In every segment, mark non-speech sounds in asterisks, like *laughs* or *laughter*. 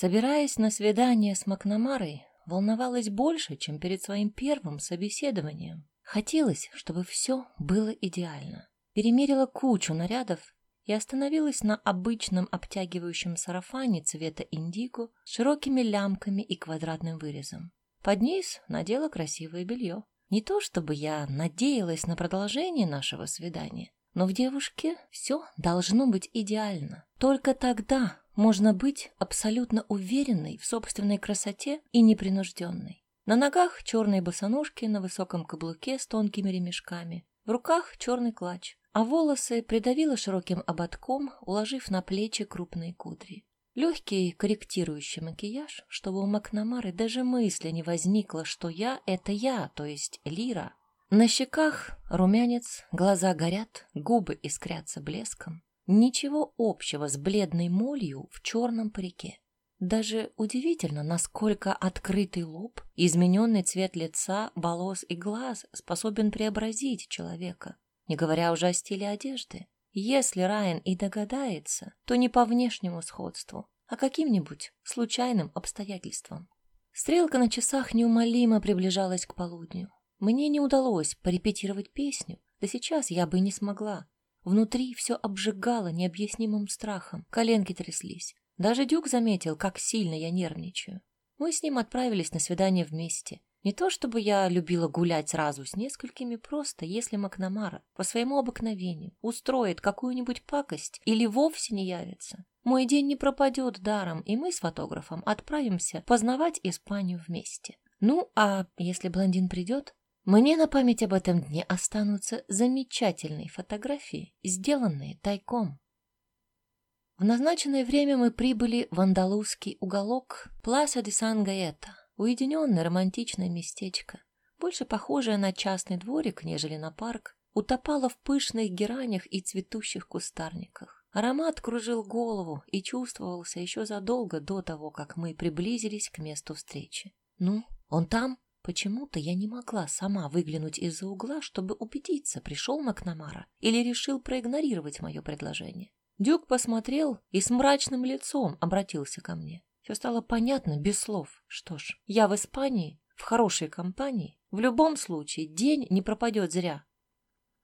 Собираясь на свидание с Макнамарой, волновалась больше, чем перед своим первым собеседованием. Хотелось, чтобы все было идеально. Перемерила кучу нарядов и остановилась на обычном обтягивающем сарафане цвета индиго с широкими лямками и квадратным вырезом. Под низ надела красивое белье. Не то чтобы я надеялась на продолжение нашего свидания, но в девушке все должно быть идеально. Только тогда можно быть абсолютно уверенной в собственной красоте и непринужденной. На ногах черные босоножки на высоком каблуке с тонкими ремешками, в руках черный клатч, а волосы придавила широким ободком, уложив на плечи крупные кудри. Легкий корректирующий макияж, чтобы у Макнамары даже мысли не возникло, что я — это я, то есть Лира. На щеках румянец, глаза горят, губы искрятся блеском. Ничего общего с бледной молью в черном парике. Даже удивительно, насколько открытый лоб, измененный цвет лица, волос и глаз способен преобразить человека, не говоря уже о стиле одежды. Если Райан и догадается, то не по внешнему сходству, а каким-нибудь случайным обстоятельством. Стрелка на часах неумолимо приближалась к полудню. Мне не удалось порепетировать песню, да сейчас я бы не смогла. Внутри все обжигало необъяснимым страхом, коленки тряслись. Даже Дюк заметил, как сильно я нервничаю. Мы с ним отправились на свидание вместе. Не то чтобы я любила гулять сразу с несколькими, просто если Макнамара по своему обыкновению устроит какую-нибудь пакость или вовсе не явится. Мой день не пропадет даром, и мы с фотографом отправимся познавать Испанию вместе. Ну, а если блондин придет, мне на память об этом дне останутся замечательные фотографии, сделанные тайком. В назначенное время мы прибыли в андалузский уголок Пласа де Сан-Гаэта, Уединенное романтичное местечко, больше похожее на частный дворик, нежели на парк, утопало в пышных геранях и цветущих кустарниках. Аромат кружил голову и чувствовался еще задолго до того, как мы приблизились к месту встречи. «Ну, он там?» Почему-то я не могла сама выглянуть из-за угла, чтобы убедиться, пришел Макнамара или решил проигнорировать мое предложение. Дюк посмотрел и с мрачным лицом обратился ко мне. Все стало понятно без слов. Что ж, я в Испании, в хорошей компании. В любом случае, день не пропадет зря.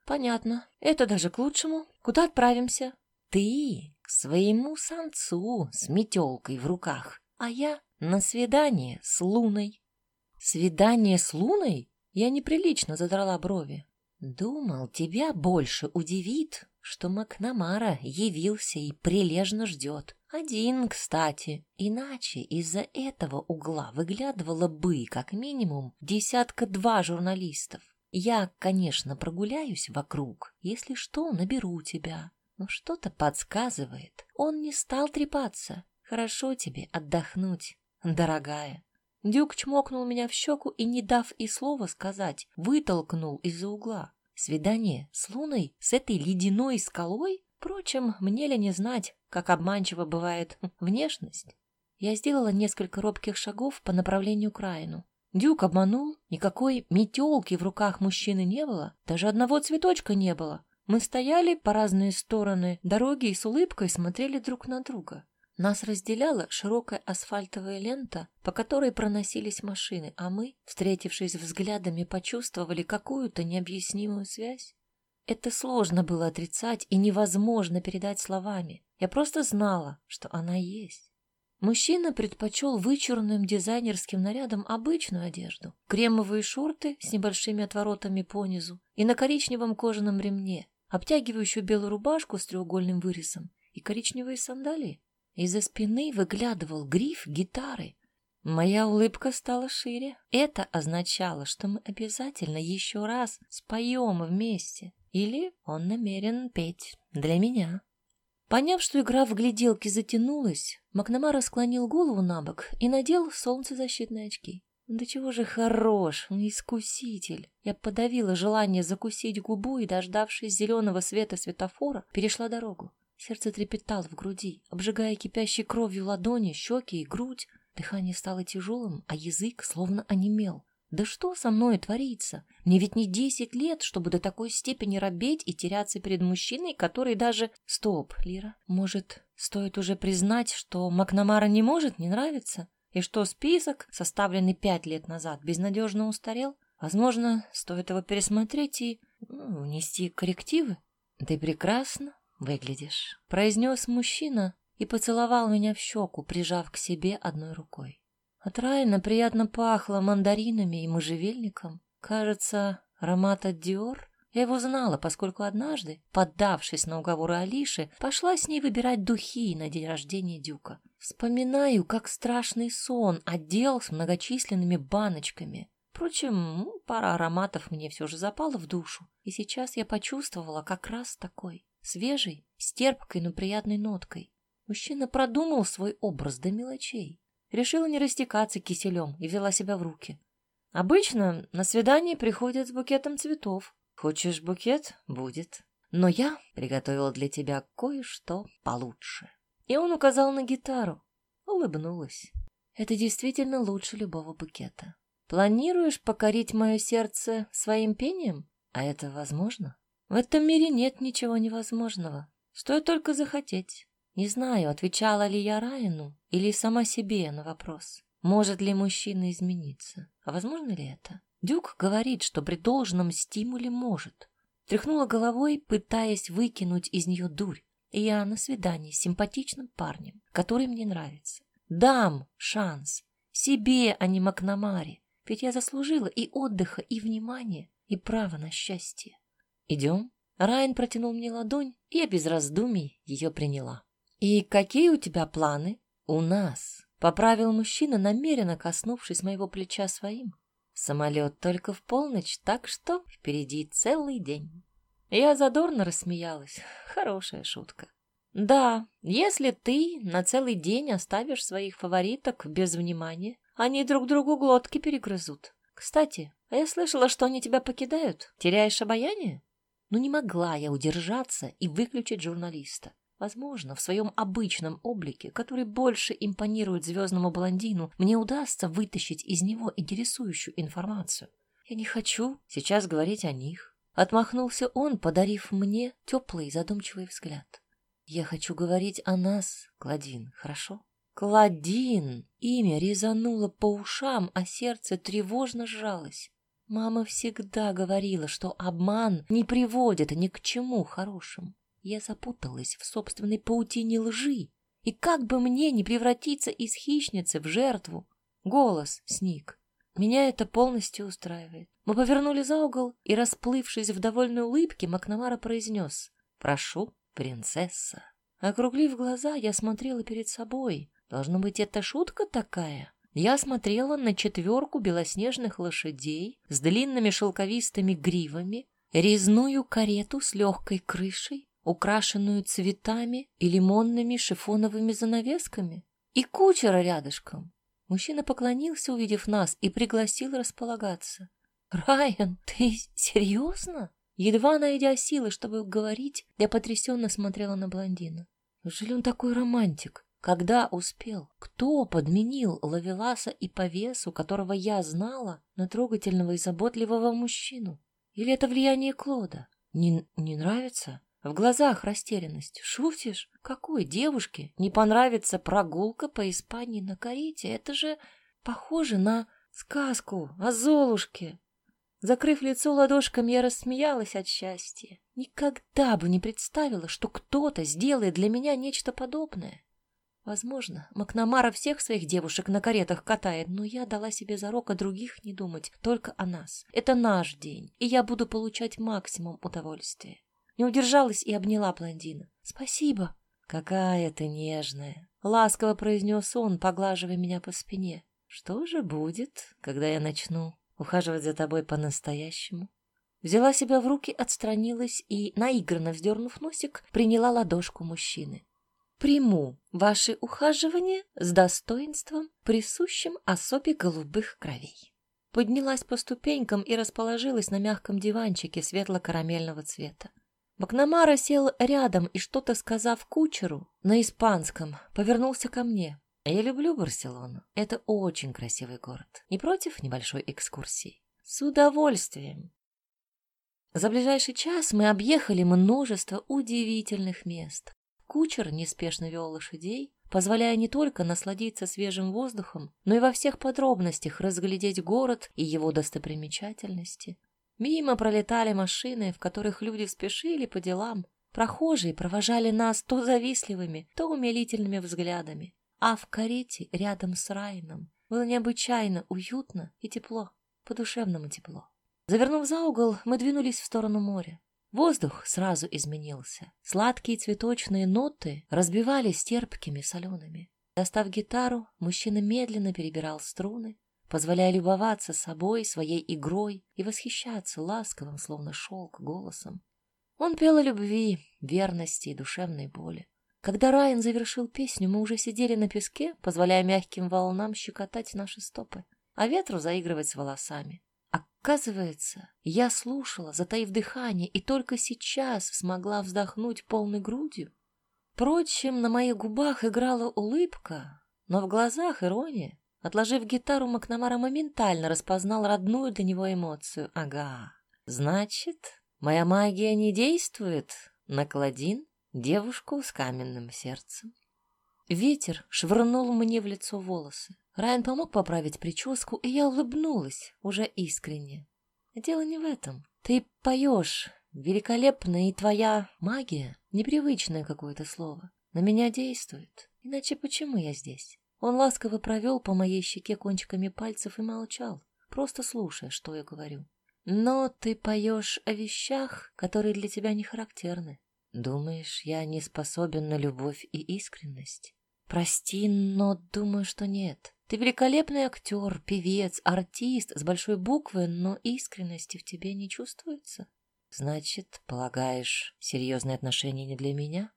Понятно. Это даже к лучшему. Куда отправимся? Ты к своему самцу с метелкой в руках, а я на свидание с Луной. Свидание с Луной? Я неприлично задрала брови. Думал, тебя больше удивит, что Макнамара явился и прилежно ждет. Один, кстати. Иначе из-за этого угла выглядывало бы, как минимум, десятка-два журналистов. Я, конечно, прогуляюсь вокруг. Если что, наберу тебя. Но что-то подсказывает. Он не стал трепаться. Хорошо тебе отдохнуть, дорогая. Дюк чмокнул меня в щеку и, не дав и слова сказать, вытолкнул из-за угла. Свидание с Луной, с этой ледяной скалой? Впрочем, мне ли не знать, как обманчиво бывает внешность? Я сделала несколько робких шагов по направлению к Райну. Дюк обманул, никакой метелки в руках мужчины не было, даже одного цветочка не было. Мы стояли по разные стороны дороги и с улыбкой смотрели друг на друга. Нас разделяла широкая асфальтовая лента, по которой проносились машины, а мы, встретившись взглядами, почувствовали какую-то необъяснимую связь. Это сложно было отрицать и невозможно передать словами. Я просто знала, что она есть. Мужчина предпочел вычурным дизайнерским нарядом обычную одежду, кремовые шорты с небольшими отворотами понизу и на коричневом кожаном ремне, обтягивающую белую рубашку с треугольным вырезом и коричневые сандалии. Из-за спины выглядывал гриф гитары. Моя улыбка стала шире. Это означало, что мы обязательно еще раз споем вместе. Или он намерен петь для меня. Поняв, что игра в гляделки затянулась, Макнамара склонил голову на бок и надел солнцезащитные очки. Да чего же хорош, искуситель. Я подавила желание закусить губу и, дождавшись зеленого света светофора, перешла дорогу. Сердце трепетало в груди, обжигая кипящей кровью ладони, щеки и грудь. Дыхание стало тяжелым, а язык словно онемел. Да что со мной творится? Мне ведь не десять лет, чтобы до такой степени робеть и теряться перед мужчиной, который даже... Стоп, Лира, может, Стоит уже признать, что Макнамара не может не нравиться, и что список, составленный пять лет назад, безнадежно устарел. Возможно, стоит его пересмотреть и ну, внести коррективы. Ты прекрасно выглядишь, произнес мужчина и поцеловал меня в щеку, прижав к себе одной рукой. От Райана приятно пахло мандаринами и можжевельником. Кажется, аромат от Диор. Я его знала, поскольку однажды, поддавшись на уговоры Алиши, пошла с ней выбирать духи на день рождения Дюка. Вспоминаю, как страшный сон отдел с многочисленными баночками. Впрочем, пара ароматов мне все же запала в душу, и сейчас я почувствовала как раз такой, свежий, с терпкой, но приятной ноткой. Мужчина продумал свой образ до мелочей. Решила не растекаться киселем и взяла себя в руки. Обычно на свидание приходят с букетом цветов. Хочешь букет? Будет. Но я приготовила для тебя кое-что получше. И он указал на гитару. Улыбнулась. Это действительно лучше любого букета. Планируешь покорить мое сердце своим пением? А это возможно? В этом мире нет ничего невозможного. Стоит только захотеть. Не знаю, отвечала ли я Райану или сама себе на вопрос. Может ли мужчина измениться? А возможно ли это? Дюк говорит, что при должном стимуле может. Тряхнула головой, пытаясь выкинуть из нее дурь. И я на свидании с симпатичным парнем, который мне нравится. Дам шанс. Себе, а не Макнамаре. Ведь я заслужила и отдыха, и внимания, и право на счастье. Идем. Райан протянул мне ладонь, и я без раздумий ее приняла. «И какие у тебя планы?» «У нас», — поправил мужчина, намеренно коснувшись моего плеча своим. «Самолет только в полночь, так что впереди целый день». Я задорно рассмеялась. Хорошая шутка. «Да, если ты на целый день оставишь своих фавориток без внимания, они друг другу глотки перегрызут. Кстати, я слышала, что они тебя покидают. Теряешь обаяние? Ну не могла я удержаться и выключить журналиста. Возможно, в своем обычном облике, который больше импонирует звездному блондину, мне удастся вытащить из него интересующую информацию. Я не хочу сейчас говорить о них. Отмахнулся он, подарив мне теплый задумчивый взгляд. Я хочу говорить о нас, Кладин, хорошо? Кладин! Имя резануло по ушам, а сердце тревожно сжалось. Мама всегда говорила, что обман не приводит ни к чему хорошему. Я запуталась в собственной паутине лжи. И как бы мне не превратиться из хищницы в жертву? Голос сник. Меня это полностью устраивает. Мы повернули за угол, и, расплывшись в довольной улыбке, Макнамара произнес «Прошу, принцесса». Округлив глаза, я смотрела перед собой, Должно быть, это шутка такая? Я смотрела на четверку белоснежных лошадей с длинными шелковистыми гривами, резную карету с легкой крышей, украшенную цветами и лимонными шифоновыми занавесками, и кучера рядышком. Мужчина поклонился, увидев нас, и пригласил располагаться. «Райан, ты серьезно?» Едва найдя силы, чтобы говорить, я потрясенно смотрела на блондина. Неужели он такой романтик? Когда успел? Кто подменил Лавеласа и повесу, которого я знала, на трогательного и заботливого мужчину? Или это влияние Клода? Не, не нравится? В глазах растерянность. Шутишь? Какой девушке не понравится прогулка по Испании на карете? Это же похоже на сказку о Золушке. Закрыв лицо ладошками, я рассмеялась от счастья. Никогда бы не представила, что кто-то сделает для меня нечто подобное. Возможно, Макнамара всех своих девушек на каретах катает, но я дала себе зарок о других не думать, только о нас. Это наш день, и я буду получать максимум удовольствия. Не удержалась и обняла блондина. «Спасибо». «Какая ты нежная!» — ласково произнес он, поглаживая меня по спине. «Что же будет, когда я начну ухаживать за тобой по-настоящему?» Взяла себя в руки, отстранилась и, наигранно вздернув носик, приняла ладошку мужчины приму ваши ухаживания с достоинством, присущим особе голубых кровей. Поднялась по ступенькам и расположилась на мягком диванчике светло-карамельного цвета. Макнамара сел рядом и, что-то сказав кучеру на испанском, повернулся ко мне. Я люблю Барселону. Это очень красивый город. Не против небольшой экскурсии? С удовольствием. За ближайший час мы объехали множество удивительных мест. Кучер неспешно вел лошадей, позволяя не только насладиться свежим воздухом, но и во всех подробностях разглядеть город и его достопримечательности. Мимо пролетали машины, в которых люди спешили по делам. Прохожие провожали нас то завистливыми, то умилительными взглядами. А в карете рядом с Райном было необычайно уютно и тепло, по-душевному тепло. Завернув за угол, мы двинулись в сторону моря. Воздух сразу изменился. Сладкие цветочные ноты разбивались терпкими солеными. Достав гитару, мужчина медленно перебирал струны, позволяя любоваться собой, своей игрой и восхищаться ласковым, словно шелк, голосом. Он пел о любви, верности и душевной боли. Когда Райан завершил песню, мы уже сидели на песке, позволяя мягким волнам щекотать наши стопы, а ветру заигрывать с волосами. Оказывается, я слушала, затаив дыхание, и только сейчас смогла вздохнуть полной грудью. Впрочем, на моих губах играла улыбка, но в глазах ирония. Отложив гитару, Макнамара моментально распознал родную для него эмоцию. Ага, значит, моя магия не действует на Кладин, девушку с каменным сердцем. Ветер швырнул мне в лицо волосы. Райан помог поправить прическу, и я улыбнулась, уже искренне. Дело не в этом. Ты поешь великолепно, и твоя магия, непривычное какое-то слово, на меня действует. Иначе почему я здесь? Он ласково провел по моей щеке кончиками пальцев и молчал, просто слушая, что я говорю. Но ты поешь о вещах, которые для тебя не характерны. Думаешь, я не способен на любовь и искренность? Прости, но думаю, что нет. Ты великолепный актер, певец, артист с большой буквы, но искренности в тебе не чувствуется. Значит, полагаешь, серьезные отношения не для меня?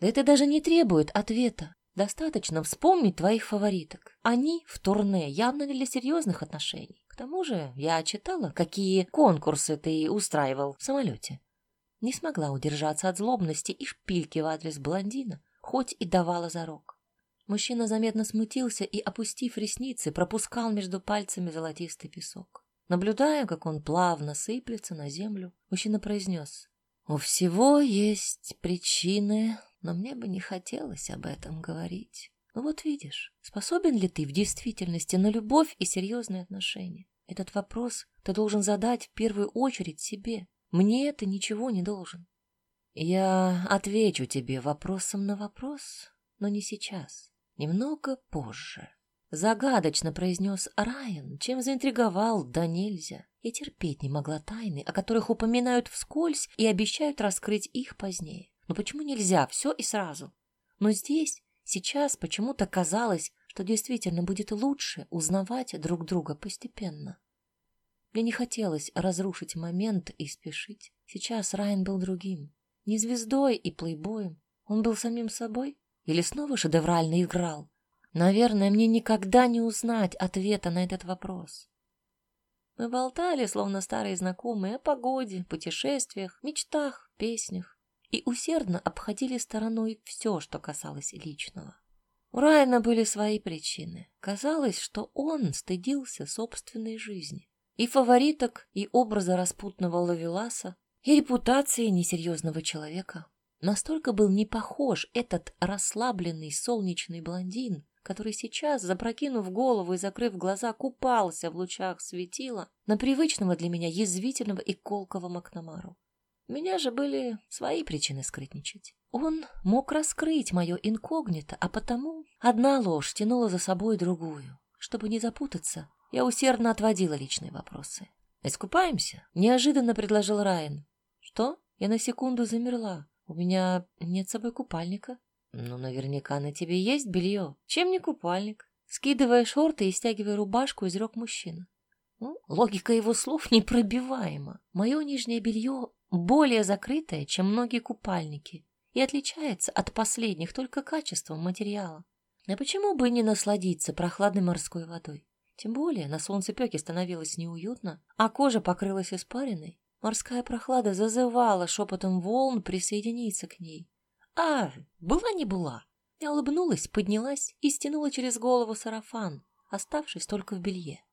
Да это даже не требует ответа. Достаточно вспомнить твоих фавориток. Они в турне явно не для серьезных отношений. К тому же я читала, какие конкурсы ты устраивал в самолете. Не смогла удержаться от злобности и шпильки в адрес блондина, хоть и давала зарок. Мужчина заметно смутился и, опустив ресницы, пропускал между пальцами золотистый песок. Наблюдая, как он плавно сыплется на землю, мужчина произнес. «У всего есть причины, но мне бы не хотелось об этом говорить. Ну вот видишь, способен ли ты в действительности на любовь и серьезные отношения? Этот вопрос ты должен задать в первую очередь себе. Мне это ничего не должен. Я отвечу тебе вопросом на вопрос, но не сейчас немного позже. Загадочно произнес Райан, чем заинтриговал да нельзя. Я терпеть не могла тайны, о которых упоминают вскользь и обещают раскрыть их позднее. Но почему нельзя все и сразу? Но здесь, сейчас почему-то казалось, что действительно будет лучше узнавать друг друга постепенно. Мне не хотелось разрушить момент и спешить. Сейчас Райан был другим. Не звездой и плейбоем. Он был самим собой или снова шедеврально играл? Наверное, мне никогда не узнать ответа на этот вопрос. Мы болтали, словно старые знакомые, о погоде, путешествиях, мечтах, песнях и усердно обходили стороной все, что касалось личного. У Райана были свои причины. Казалось, что он стыдился собственной жизни. И фавориток, и образа распутного лавеласа, и репутации несерьезного человека. Настолько был не похож этот расслабленный солнечный блондин, который сейчас, запрокинув голову и закрыв глаза, купался в лучах светила на привычного для меня язвительного и колкого Макнамару. У меня же были свои причины скрытничать. Он мог раскрыть мое инкогнито, а потому одна ложь тянула за собой другую. Чтобы не запутаться, я усердно отводила личные вопросы. «Искупаемся?» — неожиданно предложил Райан. «Что?» Я на секунду замерла. У меня нет с собой купальника. Ну, наверняка на тебе есть белье. Чем не купальник? Скидывая шорты и стягивая рубашку, изрек мужчина. Ну, логика его слов непробиваема. Мое нижнее белье более закрытое, чем многие купальники, и отличается от последних только качеством материала. А почему бы не насладиться прохладной морской водой? Тем более на солнцепеке становилось неуютно, а кожа покрылась испариной. Морская прохлада зазывала шепотом волн присоединиться к ней. А, была не была. Я улыбнулась, поднялась и стянула через голову сарафан, оставшись только в белье.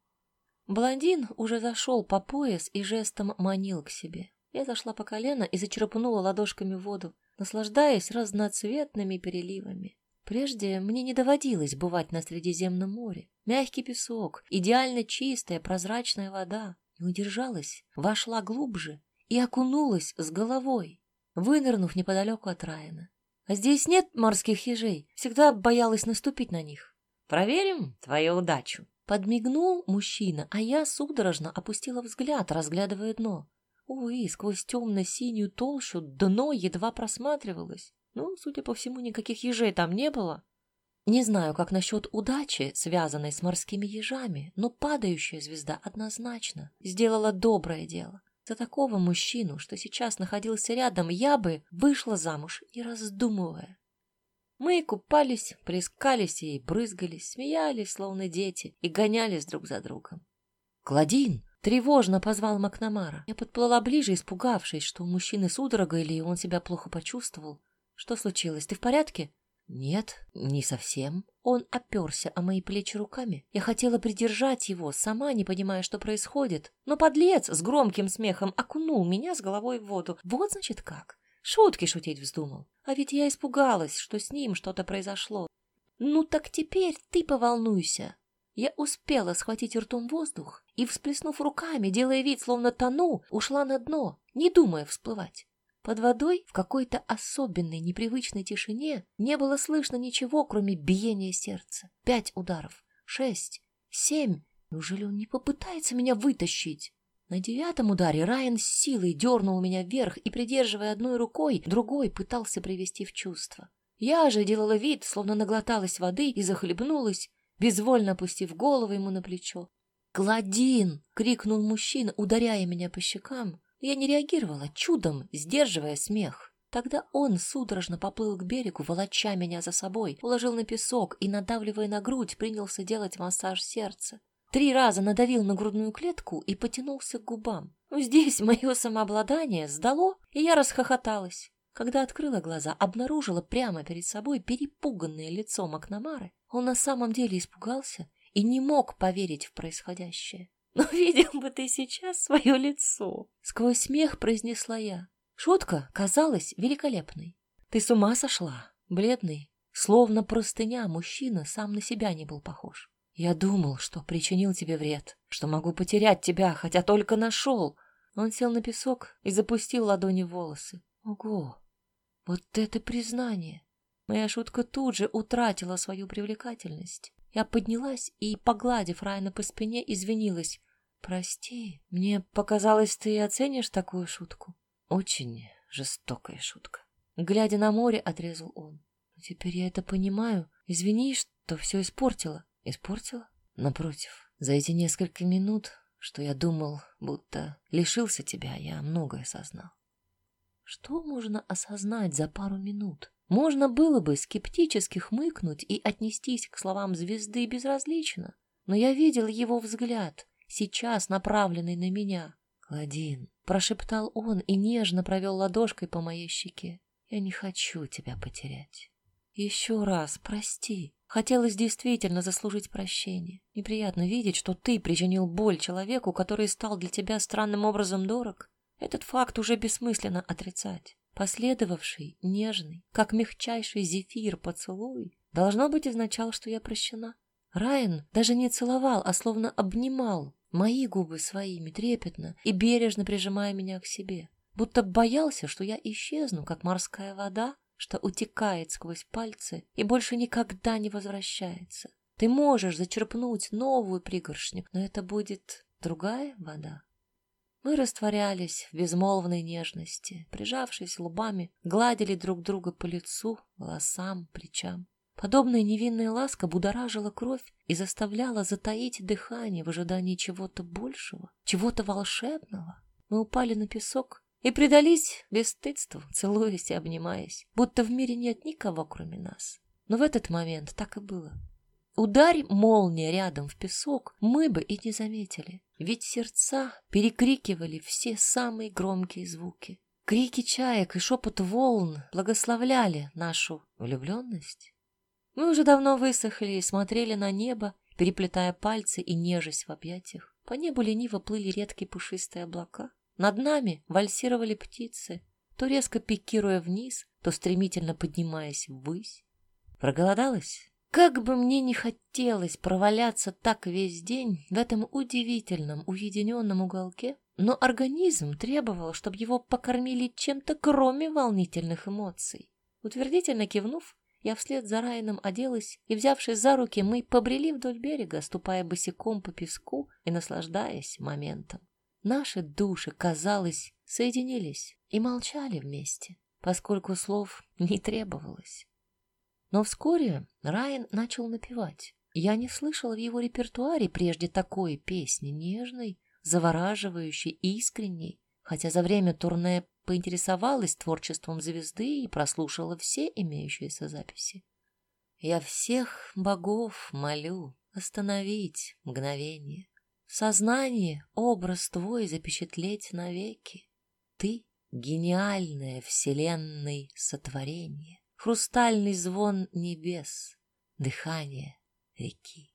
Блондин уже зашел по пояс и жестом манил к себе. Я зашла по колено и зачерпнула ладошками воду. наслаждаясь разноцветными переливами. Прежде мне не доводилось бывать на Средиземном море. Мягкий песок, идеально чистая прозрачная вода. Не удержалась, вошла глубже и окунулась с головой, вынырнув неподалеку от Райана. А здесь нет морских ежей, всегда боялась наступить на них. Проверим твою удачу. Подмигнул мужчина, а я судорожно опустила взгляд, разглядывая дно. Увы, сквозь темно-синюю толщу дно едва просматривалось. Ну, судя по всему, никаких ежей там не было. Не знаю, как насчет удачи, связанной с морскими ежами, но падающая звезда однозначно сделала доброе дело. За такого мужчину, что сейчас находился рядом, я бы вышла замуж, не раздумывая. Мы купались, плескались и брызгались, смеялись, словно дети, и гонялись друг за другом. «Кладин!» — тревожно позвал Макнамара. Я подплыла ближе, испугавшись, что у мужчины судорога или он себя плохо почувствовал. Что случилось? Ты в порядке? Нет, не совсем. Он оперся о мои плечи руками. Я хотела придержать его, сама не понимая, что происходит. Но подлец с громким смехом окунул меня с головой в воду. Вот значит как. Шутки шутить вздумал. А ведь я испугалась, что с ним что-то произошло. Ну так теперь ты поволнуйся. Я успела схватить ртом воздух и, всплеснув руками, делая вид, словно тону, ушла на дно, не думая всплывать. Под водой в какой-то особенной непривычной тишине не было слышно ничего, кроме биения сердца. Пять ударов, шесть, семь. Неужели он не попытается меня вытащить? На девятом ударе Райан с силой дернул меня вверх и, придерживая одной рукой, другой пытался привести в чувство. Я же делала вид, словно наглоталась воды и захлебнулась, безвольно опустив голову ему на плечо. «Кладин!» — крикнул мужчина, ударяя меня по щекам. Я не реагировала, чудом сдерживая смех. Тогда он судорожно поплыл к берегу, волоча меня за собой, уложил на песок и, надавливая на грудь, принялся делать массаж сердца. Три раза надавил на грудную клетку и потянулся к губам. Здесь мое самообладание сдало, и я расхохоталась. Когда открыла глаза, обнаружила прямо перед собой перепуганное лицо Макнамары. Он на самом деле испугался и не мог поверить в происходящее. Но *laughs* видел бы ты сейчас свое лицо. Сквозь смех произнесла я. Шутка казалась великолепной. Ты с ума сошла, бледный, словно простыня, мужчина сам на себя не был похож. Я думал, что причинил тебе вред, что могу потерять тебя, хотя только нашел. Он сел на песок и запустил ладони в волосы. Ого, вот это признание! Моя шутка тут же утратила свою привлекательность. Я поднялась и, погладив Райана по спине, извинилась. «Прости, мне показалось, ты оценишь такую шутку?» «Очень жестокая шутка». Глядя на море, отрезал он. «Теперь я это понимаю. Извини, что все испортила». «Испортила?» «Напротив, за эти несколько минут, что я думал, будто лишился тебя, я многое осознал». Что можно осознать за пару минут? Можно было бы скептически хмыкнуть и отнестись к словам звезды безразлично, но я видел его взгляд, сейчас направленный на меня. «Кладин», — прошептал он и нежно провел ладошкой по моей щеке, — «я не хочу тебя потерять». «Еще раз прости. Хотелось действительно заслужить прощение. Неприятно видеть, что ты причинил боль человеку, который стал для тебя странным образом дорог. Этот факт уже бессмысленно отрицать. Последовавший, нежный, как мягчайший зефир поцелуй, должно быть означал, что я прощена. Райан даже не целовал, а словно обнимал мои губы своими трепетно и бережно прижимая меня к себе, будто боялся, что я исчезну, как морская вода, что утекает сквозь пальцы и больше никогда не возвращается. Ты можешь зачерпнуть новую пригоршню, но это будет другая вода. Мы растворялись в безмолвной нежности, прижавшись лбами, гладили друг друга по лицу, волосам, плечам. Подобная невинная ласка будоражила кровь и заставляла затаить дыхание в ожидании чего-то большего, чего-то волшебного. Мы упали на песок и предались бесстыдству, целуясь и обнимаясь, будто в мире нет никого, кроме нас. Но в этот момент так и было. Ударь молния рядом в песок, мы бы и не заметили, ведь сердца перекрикивали все самые громкие звуки. Крики чаек и шепот волн благословляли нашу влюбленность. Мы уже давно высохли и смотрели на небо, переплетая пальцы и нежесть в объятиях. По небу лениво плыли редкие пушистые облака. Над нами вальсировали птицы. то резко пикируя вниз, то стремительно поднимаясь ввысь. Проголодалась? Как бы мне не хотелось проваляться так весь день в этом удивительном уединенном уголке, но организм требовал, чтобы его покормили чем-то кроме волнительных эмоций. Утвердительно кивнув, я вслед за Райаном оделась, и, взявшись за руки, мы побрели вдоль берега, ступая босиком по песку и наслаждаясь моментом. Наши души, казалось, соединились и молчали вместе, поскольку слов не требовалось. Но вскоре Райан начал напевать. Я не слышала в его репертуаре прежде такой песни, нежной, завораживающей, искренней, хотя за время турне поинтересовалась творчеством звезды и прослушала все имеющиеся записи. Я всех богов молю остановить мгновение. В сознании образ твой запечатлеть навеки. Ты — гениальное вселенной сотворение, хрустальный звон небес, дыхание реки.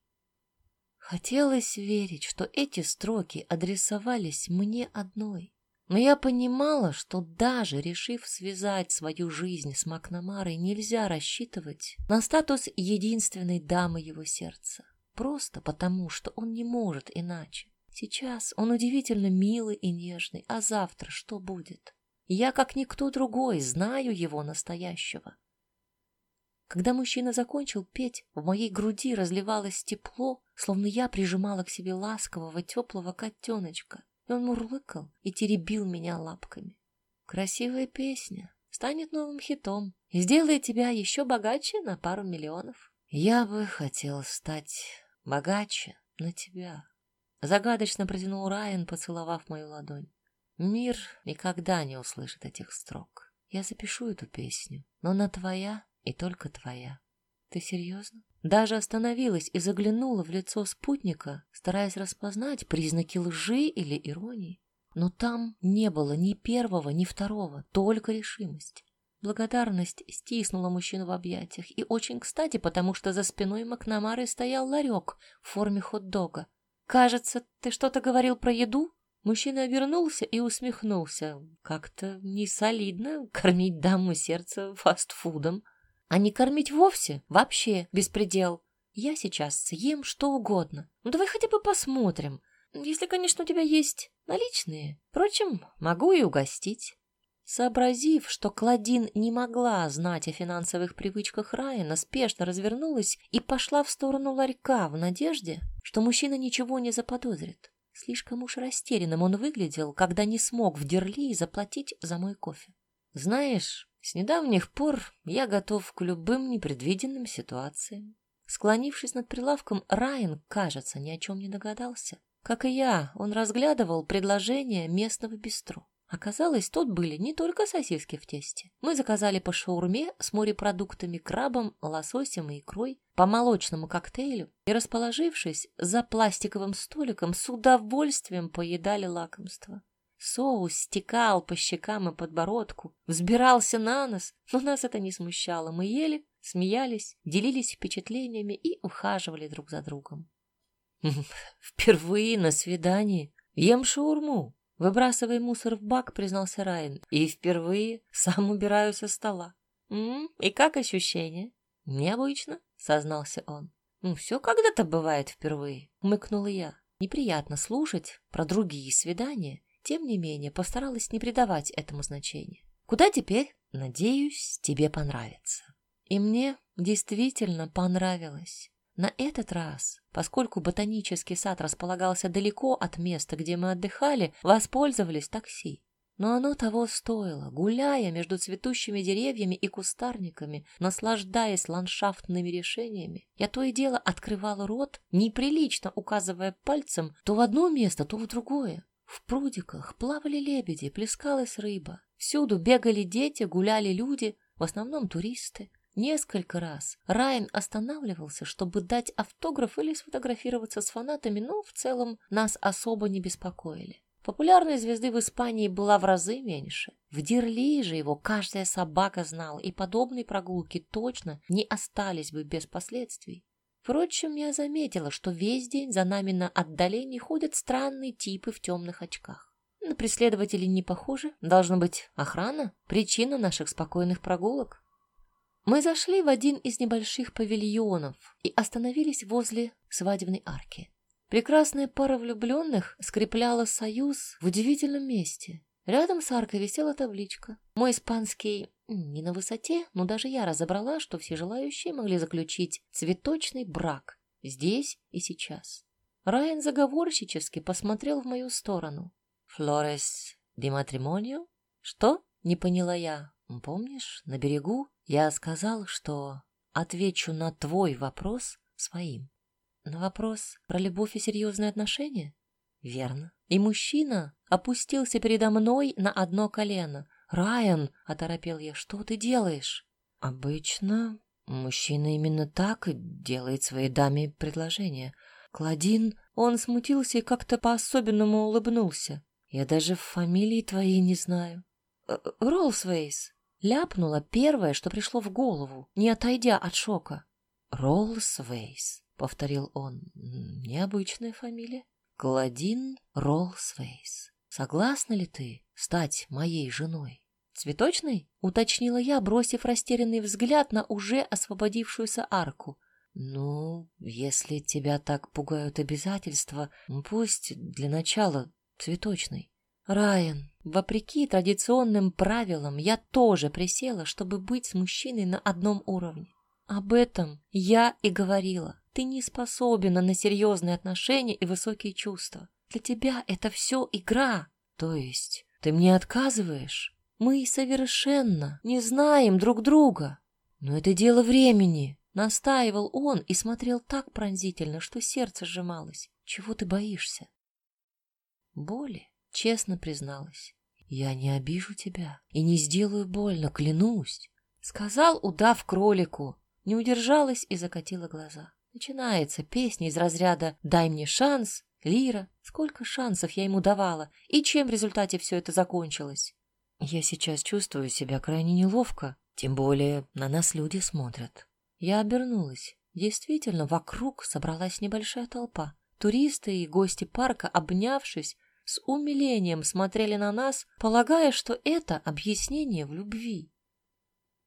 Хотелось верить, что эти строки адресовались мне одной, но я понимала, что даже решив связать свою жизнь с Макнамарой, нельзя рассчитывать на статус единственной дамы его сердца. Просто потому, что он не может иначе. Сейчас он удивительно милый и нежный, а завтра что будет? Я, как никто другой, знаю его настоящего. Когда мужчина закончил петь, в моей груди разливалось тепло, словно я прижимала к себе ласкового, теплого котеночка и он мурлыкал и теребил меня лапками. Красивая песня станет новым хитом и сделает тебя еще богаче на пару миллионов. Я бы хотел стать богаче на тебя. Загадочно протянул Райан, поцеловав мою ладонь. Мир никогда не услышит этих строк. Я запишу эту песню, но она твоя и только твоя. Ты серьезно? Даже остановилась и заглянула в лицо спутника, стараясь распознать признаки лжи или иронии. Но там не было ни первого, ни второго, только решимость. Благодарность стиснула мужчину в объятиях, и очень кстати, потому что за спиной Макнамары стоял ларек в форме хот-дога. «Кажется, ты что-то говорил про еду?» Мужчина обернулся и усмехнулся. Как-то не солидно кормить даму сердца фастфудом а не кормить вовсе, вообще беспредел. Я сейчас съем что угодно. Ну давай хотя бы посмотрим, если, конечно, у тебя есть наличные. Впрочем, могу и угостить. Сообразив, что Кладин не могла знать о финансовых привычках Райана, спешно развернулась и пошла в сторону ларька в надежде, что мужчина ничего не заподозрит. Слишком уж растерянным он выглядел, когда не смог в Дерли заплатить за мой кофе. «Знаешь, с недавних пор я готов к любым непредвиденным ситуациям. Склонившись над прилавком, Райан, кажется, ни о чем не догадался. Как и я, он разглядывал предложения местного бистро. Оказалось, тут были не только сосиски в тесте. Мы заказали по шаурме с морепродуктами, крабом, лососем и икрой, по молочному коктейлю и, расположившись за пластиковым столиком, с удовольствием поедали лакомство. Соус стекал по щекам и подбородку, взбирался на нос, но нас это не смущало. Мы ели, смеялись, делились впечатлениями и ухаживали друг за другом. «Впервые на свидании ем шаурму», выбрасывая мусор в бак, признался Райан. «И впервые сам убираю со стола». «М -м, «И как ощущение?» «Необычно», — сознался он. «Ну, все когда-то бывает впервые», — умыкнула я. «Неприятно слушать про другие свидания, тем не менее, постаралась не придавать этому значения. Куда теперь? Надеюсь, тебе понравится. И мне действительно понравилось. На этот раз, поскольку ботанический сад располагался далеко от места, где мы отдыхали, воспользовались такси. Но оно того стоило, гуляя между цветущими деревьями и кустарниками, наслаждаясь ландшафтными решениями. Я то и дело открывала рот, неприлично указывая пальцем то в одно место, то в другое. В прудиках плавали лебеди, плескалась рыба. Всюду бегали дети, гуляли люди, в основном туристы. Несколько раз Райан останавливался, чтобы дать автограф или сфотографироваться с фанатами, но в целом нас особо не беспокоили. Популярной звезды в Испании была в разы меньше. В Дерли же его каждая собака знала, и подобные прогулки точно не остались бы без последствий. Впрочем, я заметила, что весь день за нами на отдалении ходят странные типы в темных очках. На преследователей не похоже. Должна быть охрана, причина наших спокойных прогулок. Мы зашли в один из небольших павильонов и остановились возле свадебной арки. Прекрасная пара влюбленных скрепляла союз в удивительном месте. Рядом с аркой висела табличка. Мой испанский не на высоте, но даже я разобрала, что все желающие могли заключить цветочный брак здесь и сейчас. Райан заговорщически посмотрел в мою сторону. «Флорес де матримонио?» «Что?» — не поняла я. «Помнишь, на берегу я сказал, что отвечу на твой вопрос своим?» «На вопрос про любовь и серьезные отношения?» «Верно. И мужчина опустился передо мной на одно колено. «Райан!» — оторопел я. «Что ты делаешь?» «Обычно мужчина именно так делает своей даме предложение. Кладин, он смутился и как-то по-особенному улыбнулся. Я даже фамилии твоей не знаю. «Э, Роллсвейс. Ляпнула первое, что пришло в голову, не отойдя от шока. Роллсвейс, повторил он. Необычная фамилия. Кладин Роллсвейс. Согласна ли ты стать моей женой? Цветочной? Уточнила я, бросив растерянный взгляд на уже освободившуюся арку. Ну, если тебя так пугают обязательства, пусть для начала цветочный. Райан, вопреки традиционным правилам, я тоже присела, чтобы быть с мужчиной на одном уровне. Об этом я и говорила. Ты не способен на серьезные отношения и высокие чувства. Для тебя это все игра. То есть ты мне отказываешь? Мы совершенно не знаем друг друга. Но это дело времени. Настаивал он и смотрел так пронзительно, что сердце сжималось. Чего ты боишься? Боли, честно призналась. Я не обижу тебя и не сделаю больно, клянусь. Сказал удав кролику, не удержалась и закатила глаза. Начинается песня из разряда «Дай мне шанс», «Лира», сколько шансов я ему давала, и чем в результате все это закончилось. Я сейчас чувствую себя крайне неловко, тем более на нас люди смотрят. Я обернулась. Действительно, вокруг собралась небольшая толпа. Туристы и гости парка, обнявшись, с умилением смотрели на нас, полагая, что это объяснение в любви.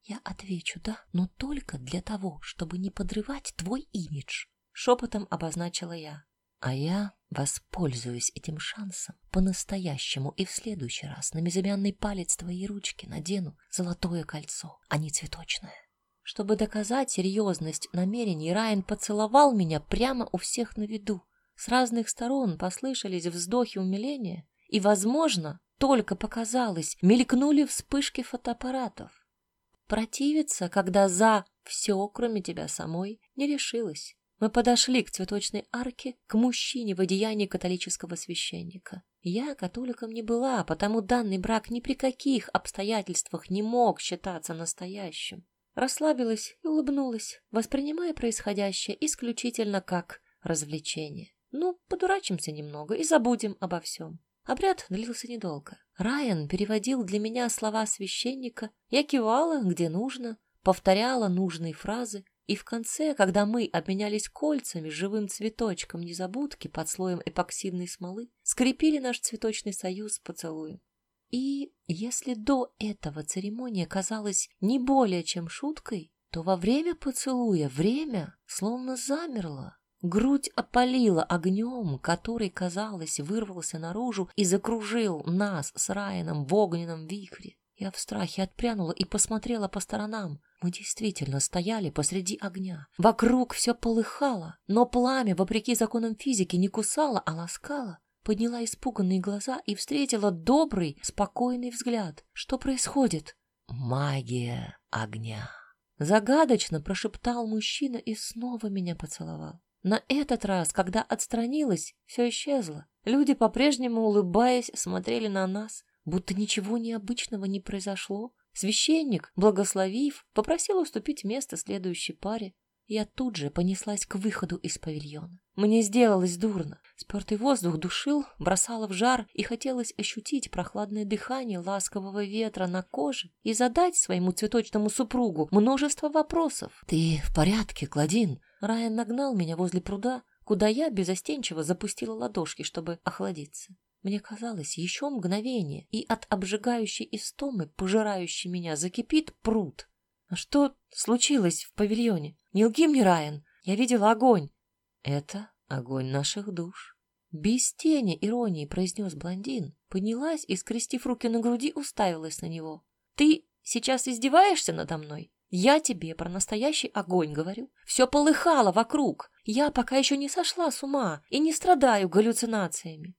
Я отвечу «да», но только для того, чтобы не подрывать твой имидж, шепотом обозначила я. А я воспользуюсь этим шансом по-настоящему и в следующий раз на безымянный палец твоей ручки надену золотое кольцо, а не цветочное. Чтобы доказать серьезность намерений, Райан поцеловал меня прямо у всех на виду. С разных сторон послышались вздохи умиления, и, возможно, только показалось, мелькнули вспышки фотоаппаратов. Противиться, когда за все, кроме тебя самой, не решилась. Мы подошли к цветочной арке, к мужчине в одеянии католического священника. Я католиком не была, потому данный брак ни при каких обстоятельствах не мог считаться настоящим расслабилась и улыбнулась, воспринимая происходящее исключительно как развлечение. Ну, подурачимся немного и забудем обо всем. Обряд длился недолго. Райан переводил для меня слова священника, я кивала, где нужно, повторяла нужные фразы, и в конце, когда мы обменялись кольцами живым цветочком незабудки под слоем эпоксидной смолы, скрепили наш цветочный союз поцелуем. И если до этого церемония казалась не более чем шуткой, то во время поцелуя время словно замерло. Грудь опалила огнем, который, казалось, вырвался наружу и закружил нас с Райаном в огненном вихре. Я в страхе отпрянула и посмотрела по сторонам. Мы действительно стояли посреди огня. Вокруг все полыхало, но пламя, вопреки законам физики, не кусало, а ласкало подняла испуганные глаза и встретила добрый, спокойный взгляд. Что происходит? Магия огня. Загадочно прошептал мужчина и снова меня поцеловал. На этот раз, когда отстранилась, все исчезло. Люди, по-прежнему улыбаясь, смотрели на нас, будто ничего необычного не произошло. Священник, благословив, попросил уступить место следующей паре. Я тут же понеслась к выходу из павильона. Мне сделалось дурно. Спертый воздух душил, бросало в жар, и хотелось ощутить прохладное дыхание ласкового ветра на коже и задать своему цветочному супругу множество вопросов. «Ты в порядке, Кладин?» Райан нагнал меня возле пруда, куда я безостенчиво запустила ладошки, чтобы охладиться. Мне казалось, еще мгновение, и от обжигающей истомы, пожирающей меня, закипит пруд. А что случилось в павильоне? Не лги мне, Райан, я видела огонь. Это огонь наших душ. Без тени иронии произнес блондин, поднялась и, скрестив руки на груди, уставилась на него. Ты сейчас издеваешься надо мной? Я тебе про настоящий огонь говорю. Все полыхало вокруг. Я пока еще не сошла с ума и не страдаю галлюцинациями.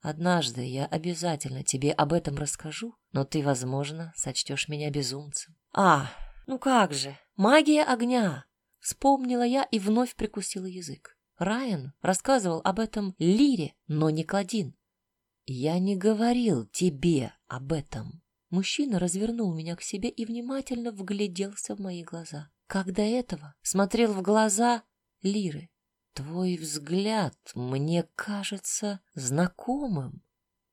Однажды я обязательно тебе об этом расскажу, но ты, возможно, сочтешь меня безумцем. А, ну как же, магия огня! Вспомнила я и вновь прикусила язык. Райан рассказывал об этом Лире, но не Кладин. Я не говорил тебе об этом. Мужчина развернул меня к себе и внимательно вгляделся в мои глаза. Как до этого смотрел в глаза Лиры. Твой взгляд мне кажется знакомым.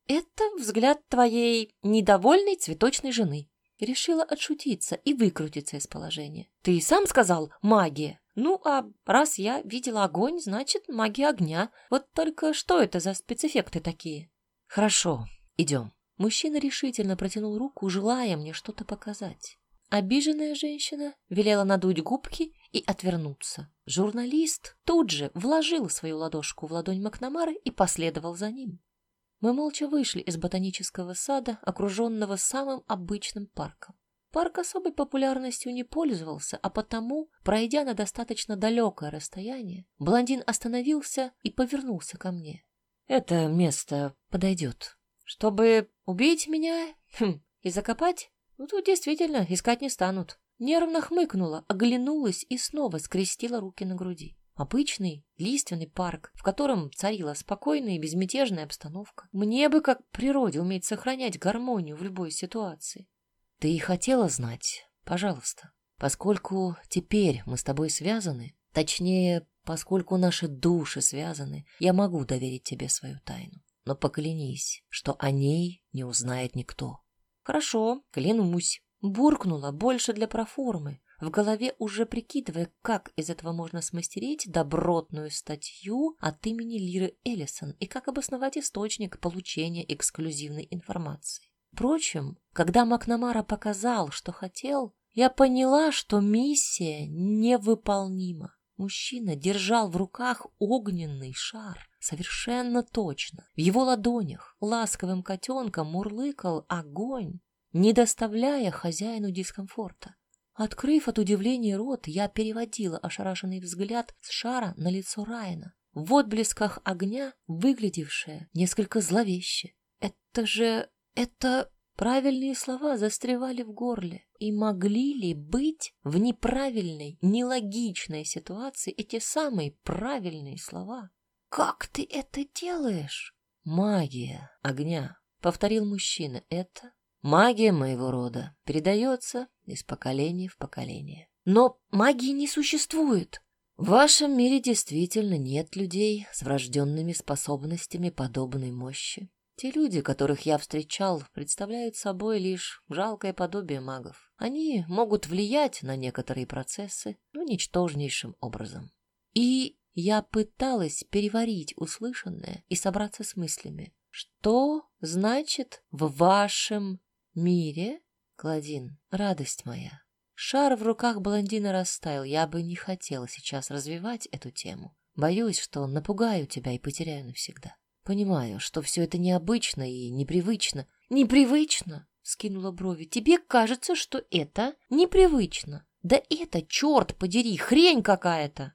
Это взгляд твоей недовольной цветочной жены. Решила отшутиться и выкрутиться из положения. Ты сам сказал «магия». Ну, а раз я видела огонь, значит, магия огня. Вот только что это за спецэффекты такие? Хорошо, идем. Мужчина решительно протянул руку, желая мне что-то показать. Обиженная женщина велела надуть губки и отвернуться. Журналист тут же вложил свою ладошку в ладонь Макнамары и последовал за ним. Мы молча вышли из ботанического сада, окруженного самым обычным парком. Парк особой популярностью не пользовался, а потому, пройдя на достаточно далекое расстояние, блондин остановился и повернулся ко мне. «Это место подойдет», чтобы убить меня хм, и закопать? Ну, тут действительно искать не станут. Нервно хмыкнула, оглянулась и снова скрестила руки на груди. Обычный лиственный парк, в котором царила спокойная и безмятежная обстановка. Мне бы, как природе, уметь сохранять гармонию в любой ситуации. Ты и хотела знать, пожалуйста. Поскольку теперь мы с тобой связаны, точнее, поскольку наши души связаны, я могу доверить тебе свою тайну но поклянись, что о ней не узнает никто. Хорошо, клянусь. Буркнула больше для проформы, в голове уже прикидывая, как из этого можно смастерить добротную статью от имени Лиры Эллисон и как обосновать источник получения эксклюзивной информации. Впрочем, когда Макнамара показал, что хотел, я поняла, что миссия невыполнима. Мужчина держал в руках огненный шар, совершенно точно. В его ладонях ласковым котенком мурлыкал огонь, не доставляя хозяину дискомфорта. Открыв от удивления рот, я переводила ошарашенный взгляд с шара на лицо Райана, в отблесках огня, выглядевшее несколько зловеще. Это же... это... Правильные слова застревали в горле. И могли ли быть в неправильной, нелогичной ситуации эти самые правильные слова? «Как ты это делаешь?» «Магия огня», — повторил мужчина. «Это магия моего рода, передается из поколения в поколение». «Но магии не существует!» В вашем мире действительно нет людей с врожденными способностями подобной мощи. Те люди, которых я встречал, представляют собой лишь жалкое подобие магов. Они могут влиять на некоторые процессы, но ничтожнейшим образом. И я пыталась переварить услышанное и собраться с мыслями. Что значит в вашем мире, Кладин, радость моя? Шар в руках блондина растаял. Я бы не хотела сейчас развивать эту тему. Боюсь, что напугаю тебя и потеряю навсегда. Понимаю, что все это необычно и непривычно. Непривычно? Скинула брови. Тебе кажется, что это непривычно. Да это, черт подери, хрень какая-то.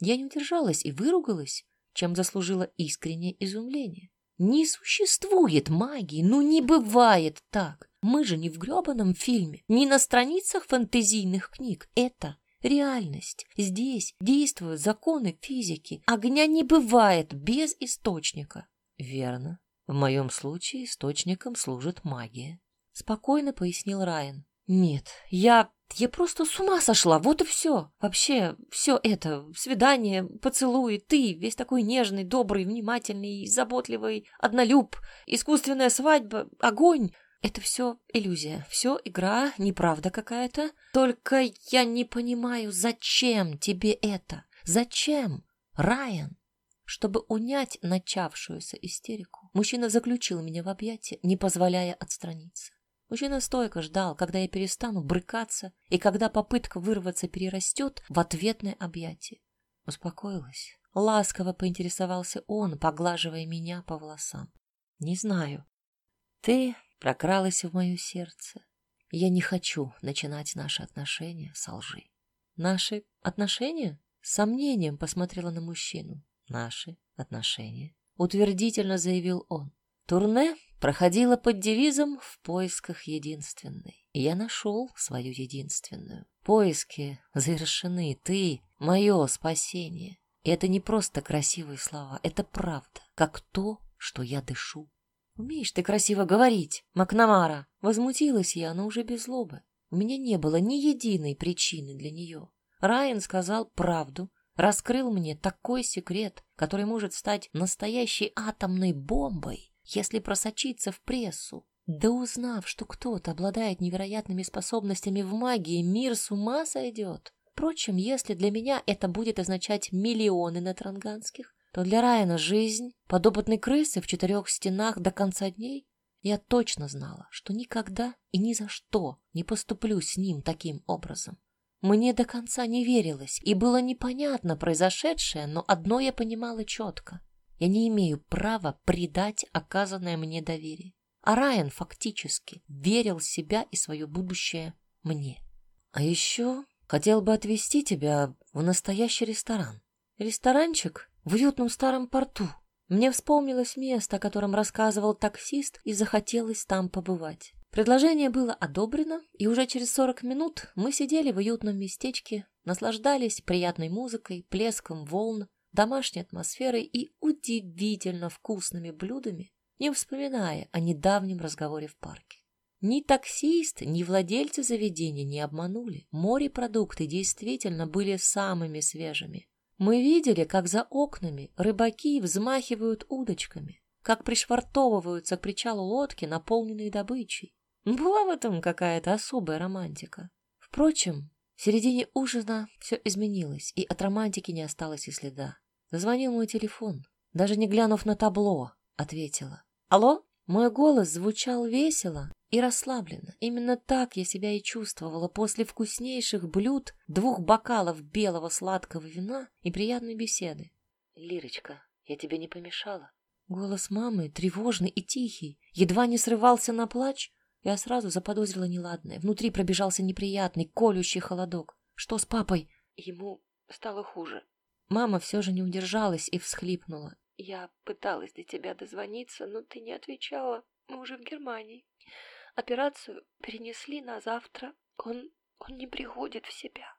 Я не удержалась и выругалась, чем заслужила искреннее изумление. Не существует магии, ну не бывает так. Мы же не в грёбаном фильме, не на страницах фэнтезийных книг. Это реальность. Здесь действуют законы физики. Огня не бывает без источника. Верно. В моем случае источником служит магия. Спокойно пояснил Райан. Нет, я... я просто с ума сошла, вот и все. Вообще, все это, свидание, поцелуй, ты, весь такой нежный, добрый, внимательный, заботливый, однолюб, искусственная свадьба, огонь. Это все иллюзия, все игра, неправда какая-то. Только я не понимаю, зачем тебе это? Зачем, Райан? Чтобы унять начавшуюся истерику, Мужчина заключил меня в объятия, не позволяя отстраниться. Мужчина стойко ждал, когда я перестану брыкаться и когда попытка вырваться перерастет в ответное объятие. Успокоилась. Ласково поинтересовался он, поглаживая меня по волосам. Не знаю. Ты прокралась в мое сердце. Я не хочу начинать наши отношения со лжи. Наши отношения? С сомнением посмотрела на мужчину. Наши отношения. Утвердительно заявил он. Турне проходило под девизом «В поисках единственной». И я нашел свою единственную. Поиски завершены. Ты — мое спасение. И это не просто красивые слова, это правда, как то, что я дышу. «Умеешь ты красиво говорить, Макнамара!» Возмутилась я, но уже без злобы. У меня не было ни единой причины для нее. Райан сказал правду, раскрыл мне такой секрет, который может стать настоящей атомной бомбой, если просочиться в прессу. Да узнав, что кто-то обладает невероятными способностями в магии, мир с ума сойдет. Впрочем, если для меня это будет означать миллионы на Транганских, то для Райана жизнь подопытной крысы в четырех стенах до конца дней я точно знала, что никогда и ни за что не поступлю с ним таким образом. Мне до конца не верилось, и было непонятно произошедшее, но одно я понимала четко. Я не имею права предать оказанное мне доверие. А Райан фактически верил себя и свое будущее мне. А еще хотел бы отвезти тебя в настоящий ресторан. Ресторанчик в уютном старом порту. Мне вспомнилось место, о котором рассказывал таксист, и захотелось там побывать. Предложение было одобрено, и уже через сорок минут мы сидели в уютном местечке, наслаждались приятной музыкой, плеском волн, домашней атмосферой и удивительно вкусными блюдами, не вспоминая о недавнем разговоре в парке. Ни таксист, ни владельцы заведения не обманули. Морепродукты действительно были самыми свежими. Мы видели, как за окнами рыбаки взмахивают удочками, как пришвартовываются к причалу лодки, наполненные добычей. Была в этом какая-то особая романтика. Впрочем, в середине ужина все изменилось, и от романтики не осталось и следа. Зазвонил мой телефон. Даже не глянув на табло, ответила. «Алло?» Мой голос звучал весело и расслабленно. Именно так я себя и чувствовала после вкуснейших блюд, двух бокалов белого сладкого вина и приятной беседы. «Лирочка, я тебе не помешала?» Голос мамы, тревожный и тихий, едва не срывался на плач, я сразу заподозрила неладное. Внутри пробежался неприятный, колющий холодок. Что с папой? Ему стало хуже. Мама все же не удержалась и всхлипнула. Я пыталась до тебя дозвониться, но ты не отвечала. Мы уже в Германии. Операцию перенесли на завтра. Он... он не приходит в себя.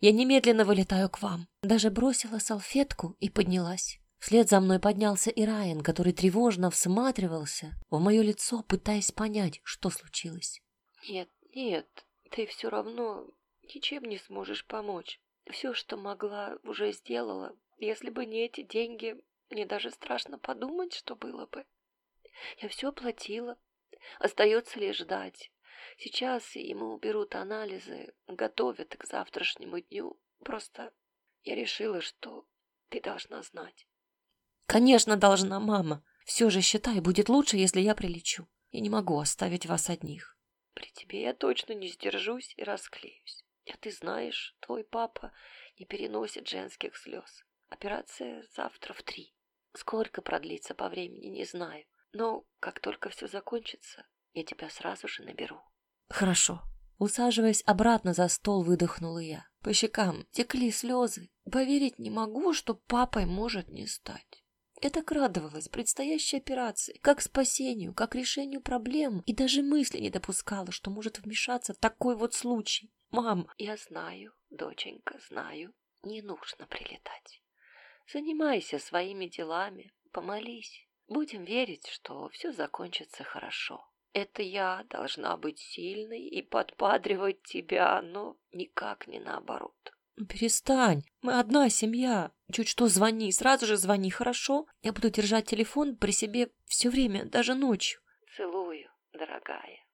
Я немедленно вылетаю к вам. Даже бросила салфетку и поднялась. Вслед за мной поднялся и Райан, который тревожно всматривался в мое лицо, пытаясь понять, что случилось. «Нет, нет, ты все равно ничем не сможешь помочь. Все, что могла, уже сделала. Если бы не эти деньги, мне даже страшно подумать, что было бы. Я все оплатила. Остается лишь ждать. Сейчас ему уберут анализы, готовят к завтрашнему дню. Просто я решила, что ты должна знать. Конечно, должна, мама. Все же, считай, будет лучше, если я прилечу. Я не могу оставить вас одних. При тебе я точно не сдержусь и расклеюсь. А ты знаешь, твой папа не переносит женских слез. Операция завтра в три. Сколько продлится по времени, не знаю. Но как только все закончится, я тебя сразу же наберу. Хорошо. Усаживаясь обратно за стол, выдохнула я. По щекам текли слезы. Поверить не могу, что папой может не стать. Я так радовалась предстоящей операции, как спасению, как решению проблем, и даже мысли не допускала, что может вмешаться такой вот случай. Мам, я знаю, доченька, знаю, не нужно прилетать. Занимайся своими делами, помолись. Будем верить, что все закончится хорошо. Это я должна быть сильной и подбадривать тебя, но никак не наоборот. «Перестань, мы одна семья. Чуть что звони, сразу же звони, хорошо? Я буду держать телефон при себе все время, даже ночью». «Целую, дорогая».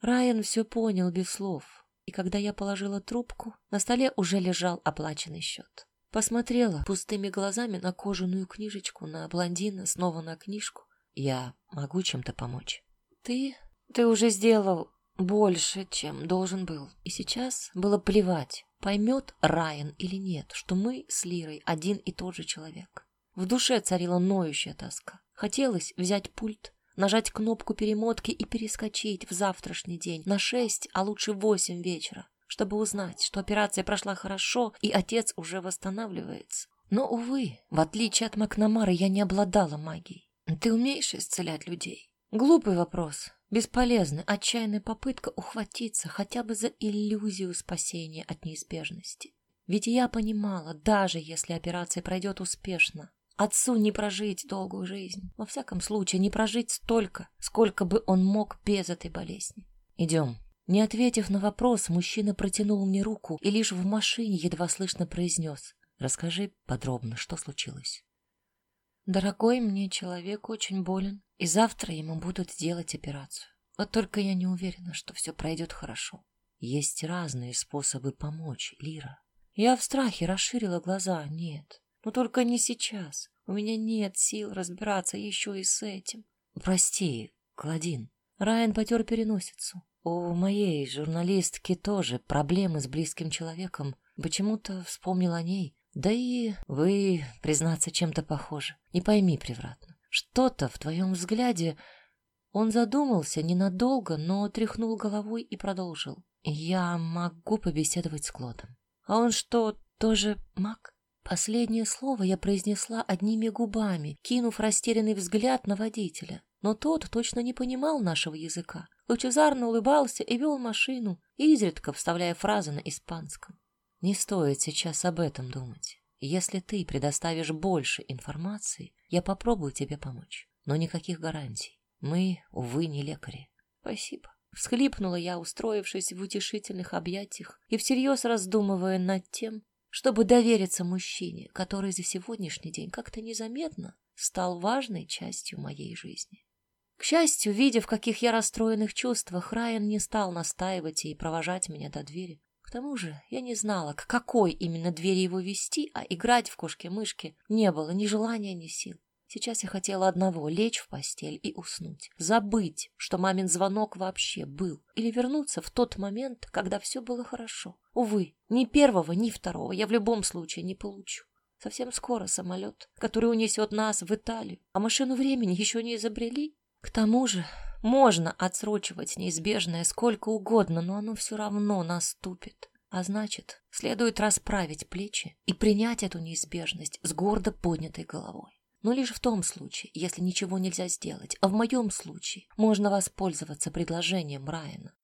Райан все понял без слов, и когда я положила трубку, на столе уже лежал оплаченный счет. Посмотрела пустыми глазами на кожаную книжечку, на блондина, снова на книжку, Я могу чем-то помочь? Ты... ты уже сделал больше, чем должен был. И сейчас было плевать, поймет Райан или нет, что мы с Лирой один и тот же человек. В душе царила ноющая тоска. Хотелось взять пульт, нажать кнопку перемотки и перескочить в завтрашний день на шесть, а лучше восемь вечера, чтобы узнать, что операция прошла хорошо и отец уже восстанавливается. Но, увы, в отличие от Макнамары, я не обладала магией. Ты умеешь исцелять людей? Глупый вопрос, бесполезный, отчаянная попытка ухватиться хотя бы за иллюзию спасения от неизбежности. Ведь я понимала, даже если операция пройдет успешно, отцу не прожить долгую жизнь. Во всяком случае, не прожить столько, сколько бы он мог без этой болезни. Идем. Не ответив на вопрос, мужчина протянул мне руку и лишь в машине едва слышно произнес. Расскажи подробно, что случилось. Дорогой мне человек очень болен, и завтра ему будут делать операцию. Вот только я не уверена, что все пройдет хорошо. Есть разные способы помочь, Лира. Я в страхе расширила глаза. Нет, но только не сейчас. У меня нет сил разбираться еще и с этим. Прости, Кладин. Райан потер переносицу. У моей журналистки тоже проблемы с близким человеком. Почему-то вспомнил о ней. Да и вы, признаться, чем-то похожи. Не пойми превратно. Что-то в твоем взгляде... Он задумался ненадолго, но тряхнул головой и продолжил. Я могу побеседовать с Клодом. А он что, тоже маг? Последнее слово я произнесла одними губами, кинув растерянный взгляд на водителя. Но тот точно не понимал нашего языка. Лучезарно улыбался и вел машину, изредка вставляя фразы на испанском. Не стоит сейчас об этом думать. Если ты предоставишь больше информации, я попробую тебе помочь. Но никаких гарантий. Мы, увы, не лекари. Спасибо. Всхлипнула я, устроившись в утешительных объятиях и всерьез раздумывая над тем, чтобы довериться мужчине, который за сегодняшний день как-то незаметно стал важной частью моей жизни. К счастью, видя, в каких я расстроенных чувствах, Райан не стал настаивать и провожать меня до двери тому же я не знала, к какой именно двери его вести, а играть в кошки-мышки не было ни желания, ни сил. Сейчас я хотела одного — лечь в постель и уснуть. Забыть, что мамин звонок вообще был. Или вернуться в тот момент, когда все было хорошо. Увы, ни первого, ни второго я в любом случае не получу. Совсем скоро самолет, который унесет нас в Италию, а машину времени еще не изобрели. К тому же можно отсрочивать неизбежное сколько угодно, но оно все равно наступит. А значит, следует расправить плечи и принять эту неизбежность с гордо поднятой головой. Но лишь в том случае, если ничего нельзя сделать, а в моем случае можно воспользоваться предложением Райана.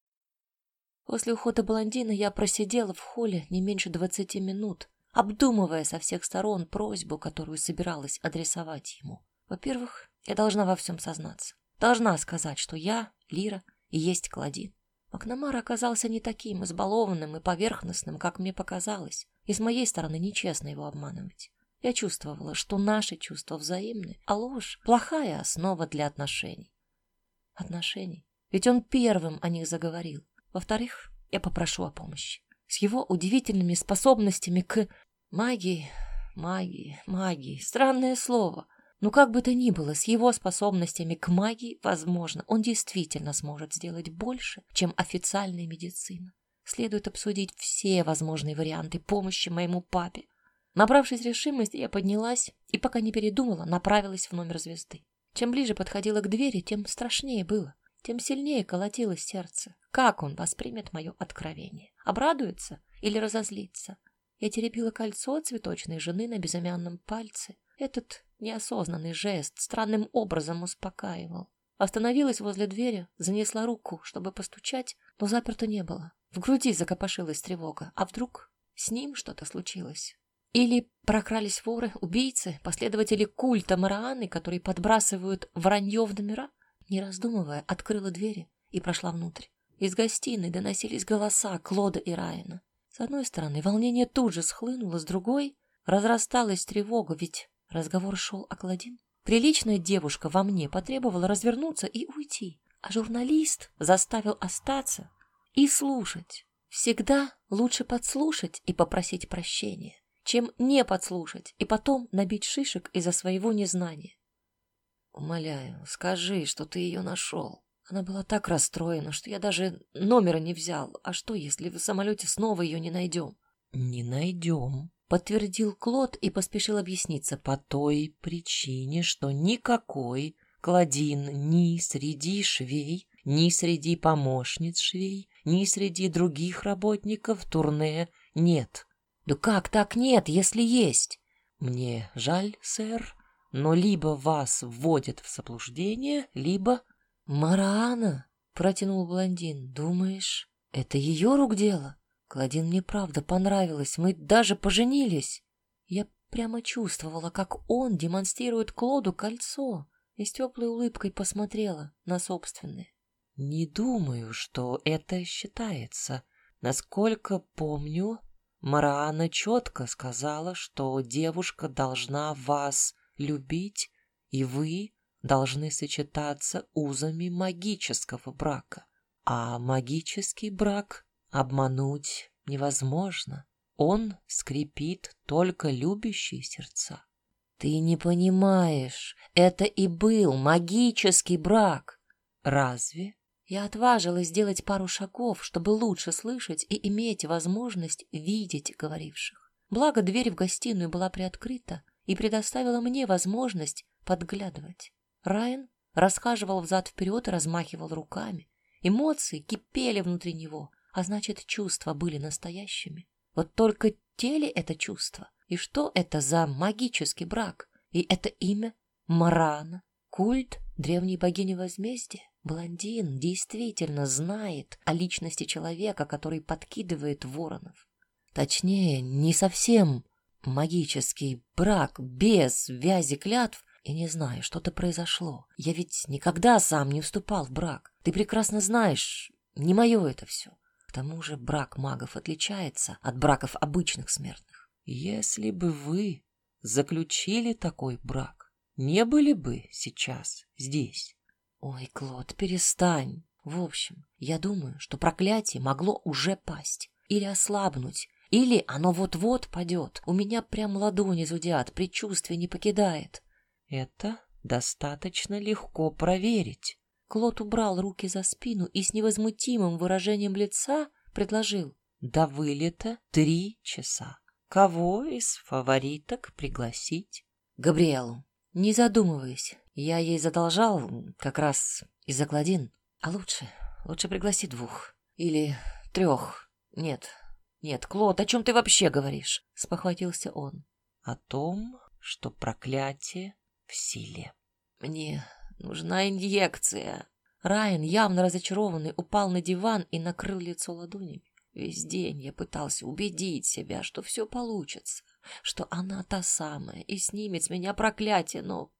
После ухода блондина я просидела в холле не меньше двадцати минут, обдумывая со всех сторон просьбу, которую собиралась адресовать ему. Во-первых, я должна во всем сознаться. Должна сказать, что я, Лира, и есть Кладин. Макнамара оказался не таким избалованным и поверхностным, как мне показалось, и с моей стороны нечестно его обманывать. Я чувствовала, что наши чувства взаимны, а ложь — плохая основа для отношений. Отношений. Ведь он первым о них заговорил. Во-вторых, я попрошу о помощи. С его удивительными способностями к магии, магии, магии. Странное слово — но как бы то ни было, с его способностями к магии, возможно, он действительно сможет сделать больше, чем официальная медицина. Следует обсудить все возможные варианты помощи моему папе. Набравшись решимости, я поднялась и, пока не передумала, направилась в номер звезды. Чем ближе подходила к двери, тем страшнее было, тем сильнее колотилось сердце. Как он воспримет мое откровение? Обрадуется или разозлится? Я теребила кольцо цветочной жены на безымянном пальце. Этот Неосознанный жест странным образом успокаивал. Остановилась возле двери, занесла руку, чтобы постучать, но заперто не было. В груди закопошилась тревога. А вдруг с ним что-то случилось? Или прокрались воры, убийцы, последователи культа Марааны, которые подбрасывают вранье в номера? Не раздумывая, открыла двери и прошла внутрь. Из гостиной доносились голоса Клода и Райана. С одной стороны, волнение тут же схлынуло, с другой разрасталась тревога, ведь Разговор шел о Кладин. Приличная девушка во мне потребовала развернуться и уйти, а журналист заставил остаться и слушать. Всегда лучше подслушать и попросить прощения, чем не подслушать и потом набить шишек из-за своего незнания. Умоляю, скажи, что ты ее нашел. Она была так расстроена, что я даже номера не взял. А что, если в самолете снова ее не найдем? Не найдем, подтвердил Клод и поспешил объясниться по той причине, что никакой Кладин ни среди швей, ни среди помощниц швей, ни среди других работников турне нет. Да как так нет, если есть? Мне жаль, сэр, но либо вас вводят в заблуждение, либо... Марана, протянул блондин, думаешь, это ее рук дело? Кладин мне правда понравилась, мы даже поженились. Я прямо чувствовала, как он демонстрирует Клоду кольцо и с теплой улыбкой посмотрела на собственное. Не думаю, что это считается. Насколько помню, Мараана четко сказала, что девушка должна вас любить, и вы должны сочетаться узами магического брака. А магический брак обмануть невозможно. Он скрепит только любящие сердца. Ты не понимаешь, это и был магический брак. Разве? Я отважилась сделать пару шагов, чтобы лучше слышать и иметь возможность видеть говоривших. Благо, дверь в гостиную была приоткрыта и предоставила мне возможность подглядывать. Райан расхаживал взад-вперед и размахивал руками. Эмоции кипели внутри него, а значит, чувства были настоящими. Вот только теле это чувство. И что это за магический брак? И это имя Марана, культ древней богини возмездия? Блондин действительно знает о личности человека, который подкидывает воронов. Точнее, не совсем магический брак без связи клятв. Я не знаю, что-то произошло. Я ведь никогда сам не вступал в брак. Ты прекрасно знаешь, не мое это все. К тому же брак магов отличается от браков обычных смертных. Если бы вы заключили такой брак, не были бы сейчас здесь. Ой, Клод, перестань. В общем, я думаю, что проклятие могло уже пасть или ослабнуть, или оно вот-вот падет. У меня прям ладони зудят, предчувствие не покидает. Это достаточно легко проверить. Клод убрал руки за спину и с невозмутимым выражением лица предложил. До вылета три часа. Кого из фавориток пригласить? Габриэлу. Не задумываясь, я ей задолжал как раз из-за Кладин. А лучше, лучше пригласи двух. Или трех. Нет, нет, Клод, о чем ты вообще говоришь? Спохватился он. О том, что проклятие в силе. Мне нужна инъекция. Райан, явно разочарованный, упал на диван и накрыл лицо ладонями. Весь день я пытался убедить себя, что все получится, что она та самая и снимет с меня проклятие, но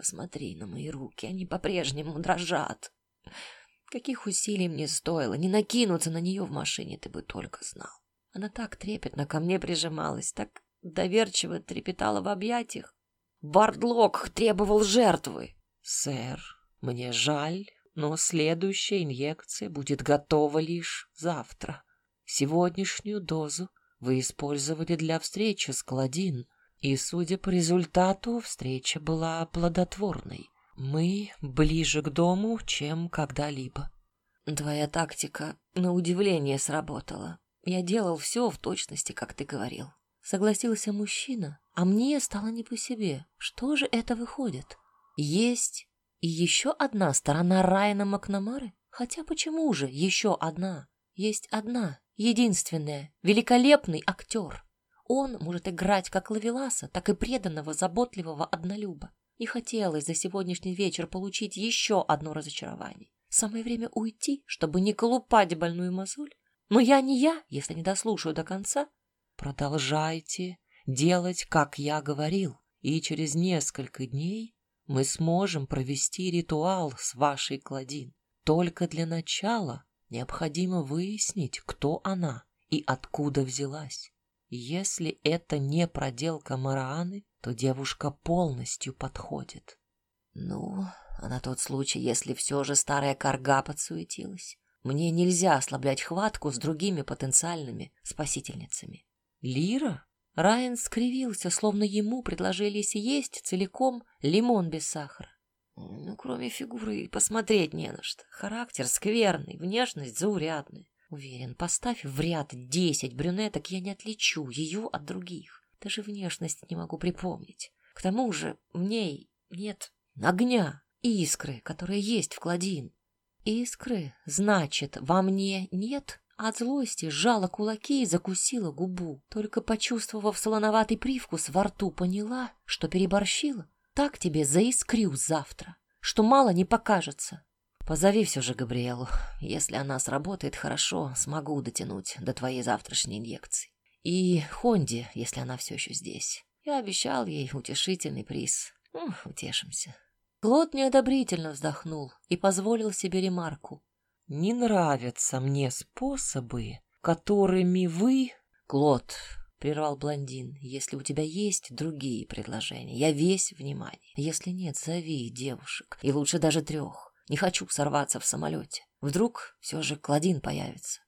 Посмотри на мои руки, они по-прежнему дрожат. Каких усилий мне стоило не накинуться на нее в машине, ты бы только знал. Она так трепетно ко мне прижималась, так доверчиво трепетала в объятиях. Бардлок требовал жертвы. Сэр, мне жаль, но следующая инъекция будет готова лишь завтра. Сегодняшнюю дозу вы использовали для встречи с Кладин. И, судя по результату, встреча была плодотворной. Мы ближе к дому, чем когда-либо. Твоя тактика на удивление сработала. Я делал все в точности, как ты говорил. Согласился мужчина, а мне стало не по себе. Что же это выходит? Есть и еще одна сторона Райана Макнамары? Хотя почему же еще одна? Есть одна, единственная, великолепный актер. Он может играть как Лавеласа, так и преданного, заботливого однолюба. И хотелось за сегодняшний вечер получить еще одно разочарование. Самое время уйти, чтобы не колупать больную мозоль. Но я не я, если не дослушаю до конца. Продолжайте делать, как я говорил, и через несколько дней мы сможем провести ритуал с вашей Кладин. Только для начала необходимо выяснить, кто она и откуда взялась. Если это не проделка Марааны, то девушка полностью подходит. Ну, а на тот случай, если все же старая корга подсуетилась. Мне нельзя ослаблять хватку с другими потенциальными спасительницами. Лира? Райан скривился, словно ему предложили съесть целиком лимон без сахара. Ну, кроме фигуры, посмотреть не на что. Характер скверный, внешность заурядная. Уверен, поставь в ряд десять брюнеток, я не отличу ее от других. Даже внешность не могу припомнить. К тому же в ней нет огня, искры, которые есть в Кладин. Искры, значит, во мне нет? От злости сжала кулаки и закусила губу. Только почувствовав солоноватый привкус во рту, поняла, что переборщила. Так тебе заискрю завтра, что мало не покажется. Позови все же Габриэлу. Если она сработает хорошо, смогу дотянуть до твоей завтрашней инъекции. И Хонди, если она все еще здесь. Я обещал ей утешительный приз. Ух, утешимся. Клод неодобрительно вздохнул и позволил себе ремарку. «Не нравятся мне способы, которыми вы...» «Клод», — прервал блондин, — «если у тебя есть другие предложения, я весь внимание. Если нет, зови девушек, и лучше даже трех. Не хочу сорваться в самолете. Вдруг все же Кладин появится».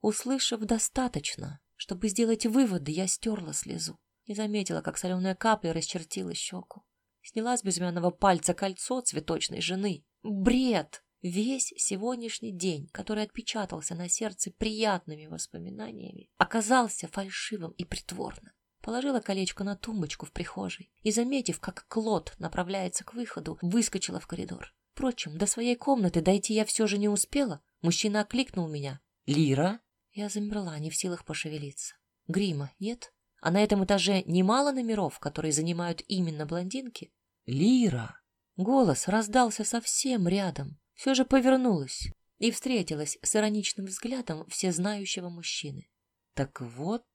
Услышав достаточно, чтобы сделать выводы, я стерла слезу и заметила, как соленая капля расчертила щеку. Сняла с безымянного пальца кольцо цветочной жены. Бред! Весь сегодняшний день, который отпечатался на сердце приятными воспоминаниями, оказался фальшивым и притворным. Положила колечко на тумбочку в прихожей и, заметив, как Клод направляется к выходу, выскочила в коридор. Впрочем, до своей комнаты дойти я все же не успела. Мужчина окликнул меня. «Лира?» Я замерла, не в силах пошевелиться. «Грима нет?» А на этом этаже немало номеров, которые занимают именно блондинки. Лира! Голос раздался совсем рядом. Все же повернулась и встретилась с ироничным взглядом всезнающего мужчины. Так вот,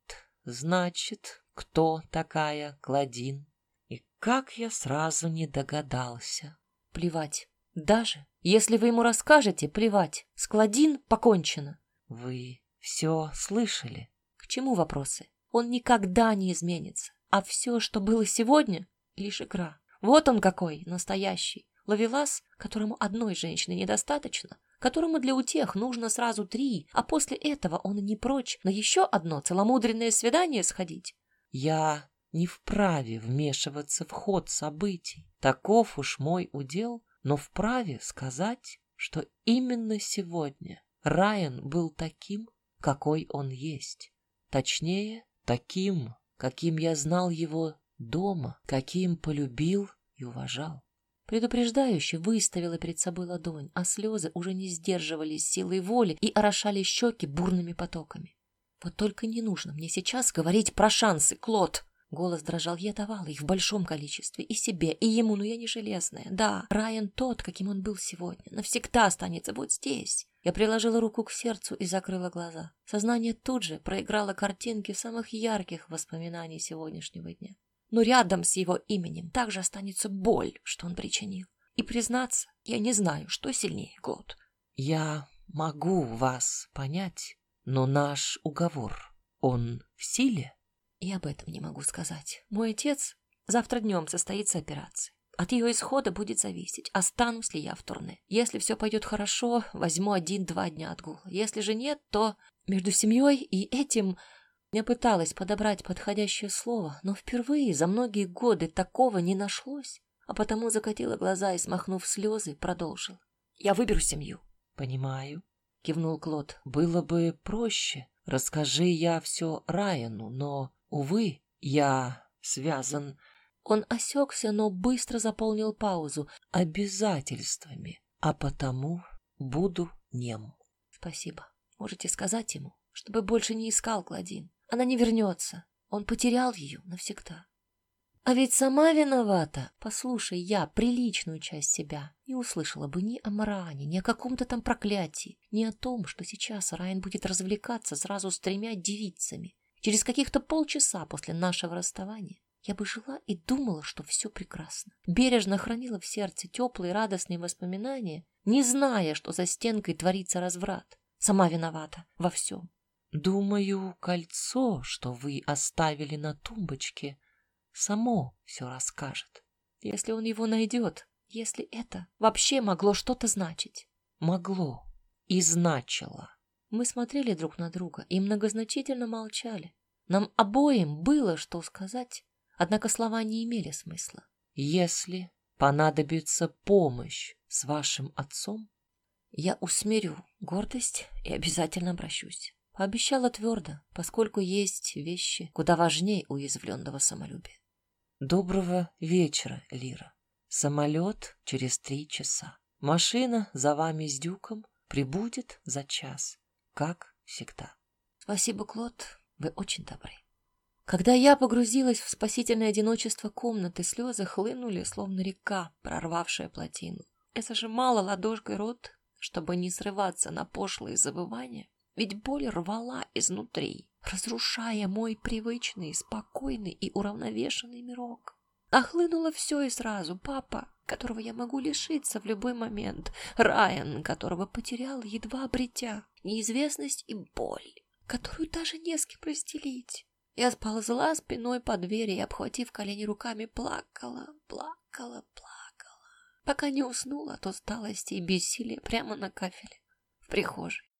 значит, кто такая Кладин? И как я сразу не догадался. Плевать. Даже если вы ему расскажете, плевать. С Кладин покончено. Вы все слышали? К чему вопросы? Он никогда не изменится. А все, что было сегодня, лишь игра. Вот он какой, настоящий. Ловелас, которому одной женщины недостаточно, которому для утех нужно сразу три, а после этого он не прочь на еще одно целомудренное свидание сходить. Я не вправе вмешиваться в ход событий. Таков уж мой удел, но вправе сказать, что именно сегодня Райан был таким, какой он есть. Точнее, таким, каким я знал его дома, каким полюбил и уважал. Предупреждающе выставила перед собой ладонь, а слезы уже не сдерживались силой воли и орошали щеки бурными потоками. Вот только не нужно мне сейчас говорить про шансы, Клод. Голос дрожал, я давала их в большом количестве, и себе, и ему, но я не железная. Да, Райан тот, каким он был сегодня, навсегда останется вот здесь. Я приложила руку к сердцу и закрыла глаза. Сознание тут же проиграло картинки самых ярких воспоминаний сегодняшнего дня. Но рядом с его именем также останется боль, что он причинил. И, признаться, я не знаю, что сильнее, Клод. Я могу вас понять, но наш уговор, он в силе? И об этом не могу сказать. Мой отец завтра днем состоится операция. От ее исхода будет зависеть, останусь ли я в турне. Если все пойдет хорошо, возьму один-два дня отгула. Если же нет, то между семьей и этим... Я пыталась подобрать подходящее слово, но впервые за многие годы такого не нашлось, а потому закатила глаза и, смахнув слезы, продолжила. «Я выберу семью». «Понимаю», — кивнул Клод. «Было бы проще. Расскажи я все Райану, но Увы, я связан... Он осекся, но быстро заполнил паузу обязательствами, а потому буду нем. Спасибо. Можете сказать ему, чтобы больше не искал Кладин. Она не вернется. Он потерял ее навсегда. А ведь сама виновата. Послушай, я приличную часть себя не услышала бы ни о Маране, ни о каком-то там проклятии, ни о том, что сейчас Райан будет развлекаться сразу с тремя девицами, Через каких-то полчаса после нашего расставания я бы жила и думала, что все прекрасно. Бережно хранила в сердце теплые радостные воспоминания, не зная, что за стенкой творится разврат. Сама виновата во всем. Думаю, кольцо, что вы оставили на тумбочке, само все расскажет. Если он его найдет, если это вообще могло что-то значить. Могло и значило. Мы смотрели друг на друга и многозначительно молчали. Нам обоим было что сказать, однако слова не имели смысла. «Если понадобится помощь с вашим отцом, я усмирю гордость и обязательно обращусь. Пообещала твердо, поскольку есть вещи куда важнее уязвленного самолюбия. Доброго вечера, Лира. Самолет через три часа. Машина за вами с Дюком прибудет за час, как всегда. Спасибо, Клод, вы очень добры. Когда я погрузилась в спасительное одиночество комнаты, слезы хлынули, словно река, прорвавшая плотину. Я зажимала ладошкой рот, чтобы не срываться на пошлые забывания, ведь боль рвала изнутри, разрушая мой привычный, спокойный и уравновешенный мирок. Нахлынуло все и сразу. Папа, которого я могу лишиться в любой момент. Райан, которого потерял, едва обретя. Неизвестность и боль, которую даже не с кем разделить. Я сползла спиной по двери и, обхватив колени руками, плакала, плакала, плакала. Пока не уснула от усталости и бессилия прямо на кафеле в прихожей.